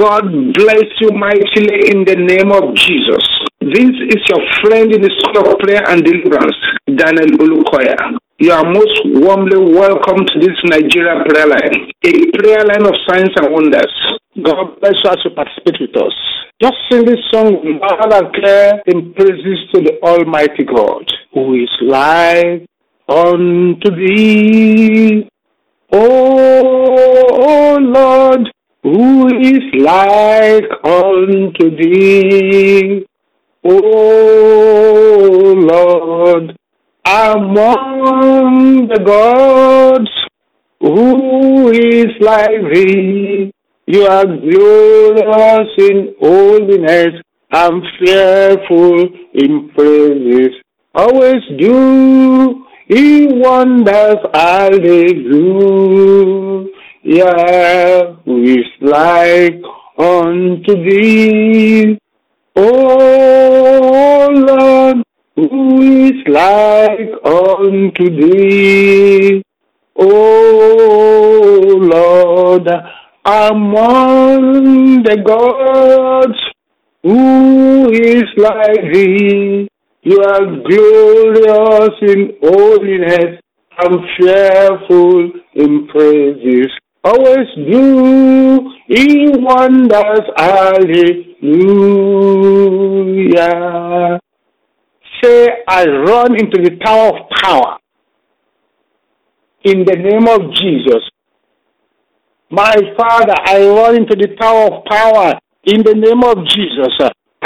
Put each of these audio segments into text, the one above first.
God bless you mightily in the name of Jesus. This is your friend in the school of prayer and deliverance, Daniel Olukoya. You are most warmly welcome to this Nigeria prayer line, a prayer line of signs and wonders. God bless you as you participate with us. Just sing this song loud and clear in praises to the Almighty God, who is like unto thee. O Lord, who is like unto thee? O Lord, among the gods, who is like thee? You are glorious in holiness and fearful in praises. Always do he wonders, hallelujah, who is like unto thee. O Lord, who is like unto thee? O Lord, among the gods, who is like thee? You are glorious in holiness and fearful in praises. Always do in wonders. Hallelujah. Say, I run into the tower of power in the name of Jesus. My Father, I run into the tower of power in the name of Jesus.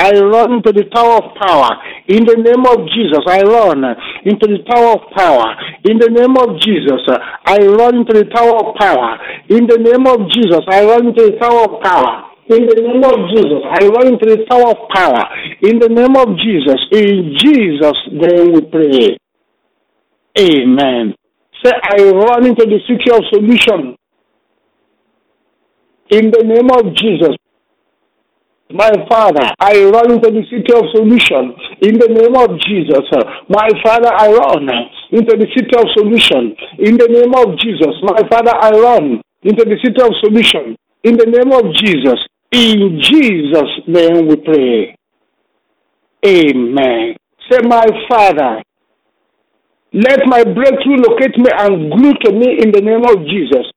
I run into the tower of power. In the name of Jesus, I run into the tower of power. In the name of Jesus, I run into the tower of power. In the name of Jesus, I run into the tower of power. In the name of Jesus, I run into the tower of power. In the name of Jesus, in Jesus' name we pray. Amen. Say, I run into the city of solution. In the name of Jesus, my Father, I run into the city of solution in the name of Jesus. My Father, I run into the city of solution in the name of Jesus. My Father, I run into the city of solution in the name of Jesus. In Jesus' name we pray. Amen. Say, my Father, let my breakthrough locate me and glue to me in the name of Jesus.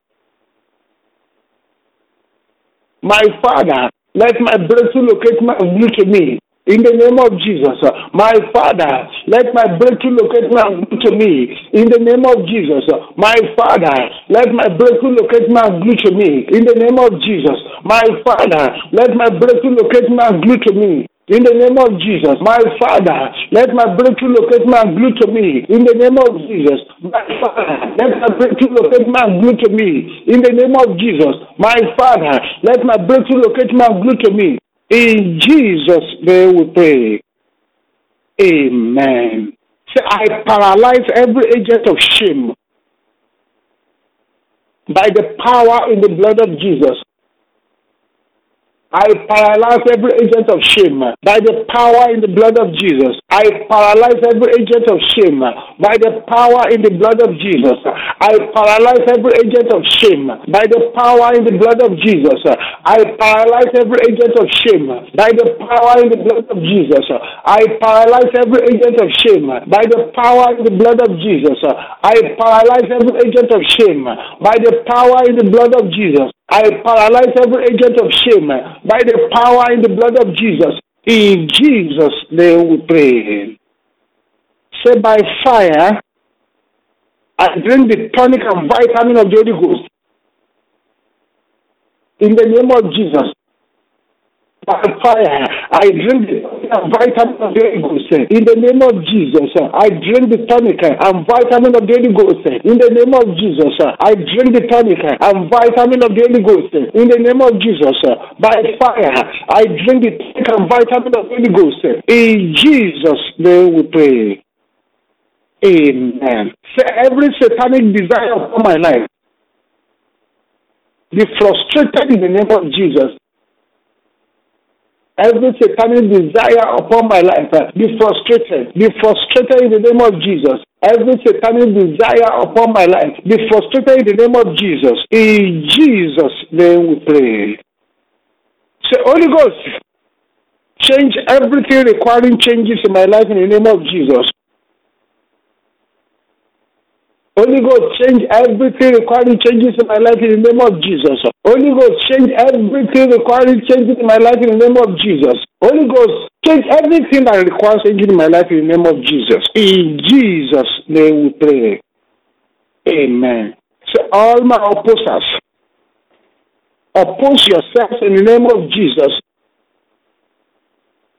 My Father, let my breakthrough locate my to uh, uh, me. In the name of Jesus, my Father, let my breakthrough locate my glue to me. In the name of Jesus, my Father, let my breakthrough locate my glue to me. In the name of Jesus, my Father, let my breakthrough locate my glue to me. In the name of Jesus, my Father, let my breakthrough locate my glue to me. In the name of Jesus, my Father, let my breakthrough locate glue to me. In the name of Jesus, my Father, let my breakthrough locate my glue to me. In Jesus' name we pray. Amen. Say, I paralyze every agent of shame by the power in the blood of Jesus. I paralyze every agent of shame by the power in the blood of Jesus. I paralyze every agent of shame by the power in the blood of Jesus. I paralyze every agent of shame by the power in the blood of Jesus. I paralyze every agent of shame by the power in the blood of Jesus. I paralyze every agent of shame by the power in the blood of Jesus. I paralyze every agent of shame by the power in the blood of Jesus. I paralyze every agent of shame by the power in the blood of Jesus. In Jesus' name we pray. Say by fire, I drink the tonic and vitamin of the Holy Ghost. In the name of Jesus. By fire, I drink the vitamin of the Holy Ghost. In the name of Jesus, I drink the tonic and vitamin of the Holy Ghost. In the name of Jesus, I drink the tonic and vitamin of the Holy Ghost. In the name of Jesus, by fire, I drink the tonic and vitamin of the Holy Ghost. In Jesus' name we pray. Amen. Say every satanic desire of my life be frustrated in the name of Jesus. Every satanic desire upon my life uh, be frustrated. Be frustrated in the name of Jesus. Every satanic desire upon my life be frustrated in the name of Jesus. In Jesus' name we pray. Say, Holy Ghost, change everything requiring changes in my life in the name of Jesus. Holy Ghost, change everything requiring changes in my life in the name of Jesus. Holy Ghost, change everything requiring changes in my life in the name of Jesus. Holy Ghost, change everything that requires changes in my life in the name of Jesus. In Jesus' name we pray. Amen. So all my opposers, oppose yourselves in the name of Jesus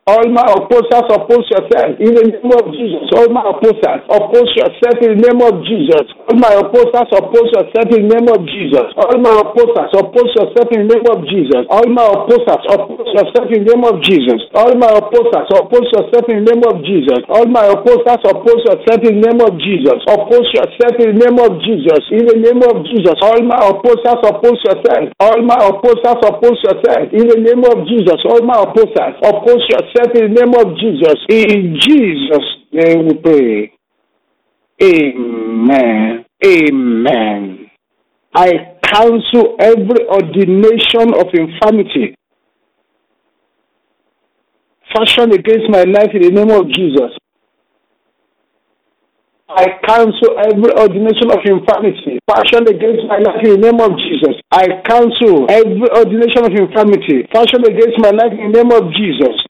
all my opposers oppose yourself in the name of Jesus. All my opposers oppose yourself in the name of Jesus. All my opposers oppose yourself in the name of Jesus. All my opposers oppose yourself in the name of Jesus. All my opposers oppose yourself in the name of Jesus. All my opposers oppose yourself in the name of Jesus. All my opposers oppose yourself in the name of Jesus. Oppose yourself in the name of Jesus. In the name of Jesus. All my opposers oppose yourself. All my opposers oppose yourself. In the name of Jesus. All my opposers oppose yourself in the name of Jesus. In Jesus' name we pray. Amen. Amen. I cancel every ordination of infirmity fashioned against my life in the name of Jesus. I cancel every ordination of infirmity fashioned against my life in the name of Jesus. I cancel every ordination of infirmity fashioned against my life in the name of Jesus.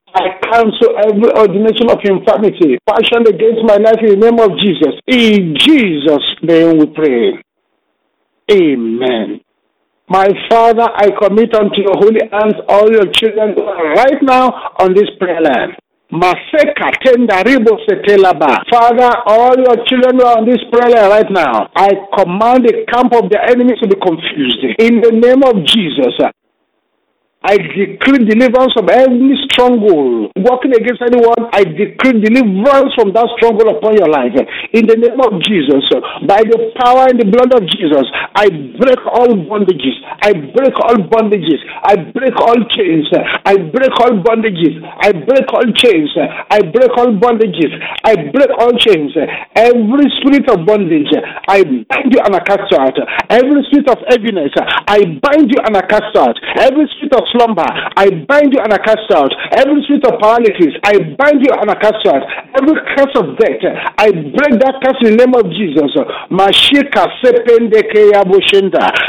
Cancel every ordination of infirmity fashioned against my life in the name of Jesus. In Jesus' name we pray. Amen. My Father, I commit unto your holy hands all your children right now on this prayer line. Maseka. Father, all your children who are on this prayer right now, I command the camp of the enemies to be confused. In the name of Jesus, I decree deliverance from any stronghold working against anyone. I decree deliverance from that stronghold upon your life. In the name of Jesus, by the power and the blood of Jesus, I break all bondages. I break all bondages. I break all chains. I break all bondages. I break all chains. I break all bondages. I break all chains. Every spirit of bondage, I bind you and I cast out. Every spirit of heaviness, I bind you and I cast out. Every spirit of slumber, I bind you and I cast out. Every spirit of paralysis, I bind you and I cast out. Every curse of death, I break that curse in the name of Jesus.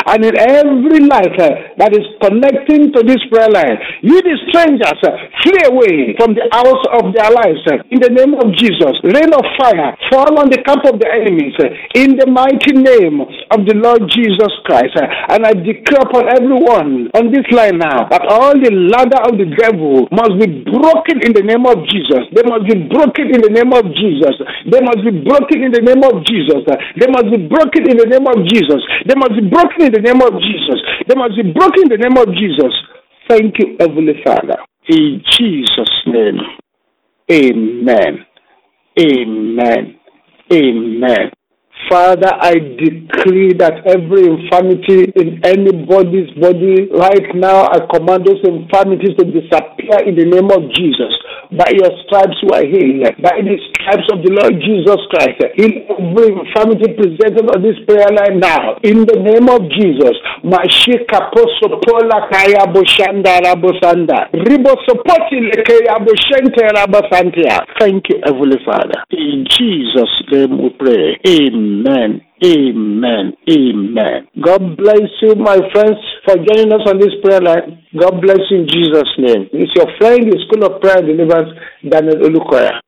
And in every life uh, that is connecting to this prayer line, you the strangers, uh, flee away from the house of their lives. uh, In the name of Jesus, rain of fire fall on the camp of the enemies. In the mighty name of the Lord Jesus Christ. And I declare upon everyone on this line now that all the ladder of the devil must be broken in the name of Jesus. They must be broken in the name of Jesus. They must be broken in the name of Jesus. They must be broken in the name of Jesus. They must be broken in the name of Jesus. They must be broken in the name of Jesus. Thank you, Heavenly Father. In Jesus' name. Amen. Amen. Amen. Father, I decree that every infirmity in anybody's body right now, I command those infirmities to disappear in the name of Jesus. By your stripes you are healed. By the stripes of the Lord Jesus Christ. In every infirmity presented on this prayer line now. In the name of Jesus. Mashika rabosanda. Thank you, Heavenly Father. In Jesus' name we pray. Amen. Amen. Amen. God bless you, my friends, for joining us on this prayer line. God bless you in Jesus' name. It's your friend, the School of Prayer and Deliverance, Daniel Olukoya.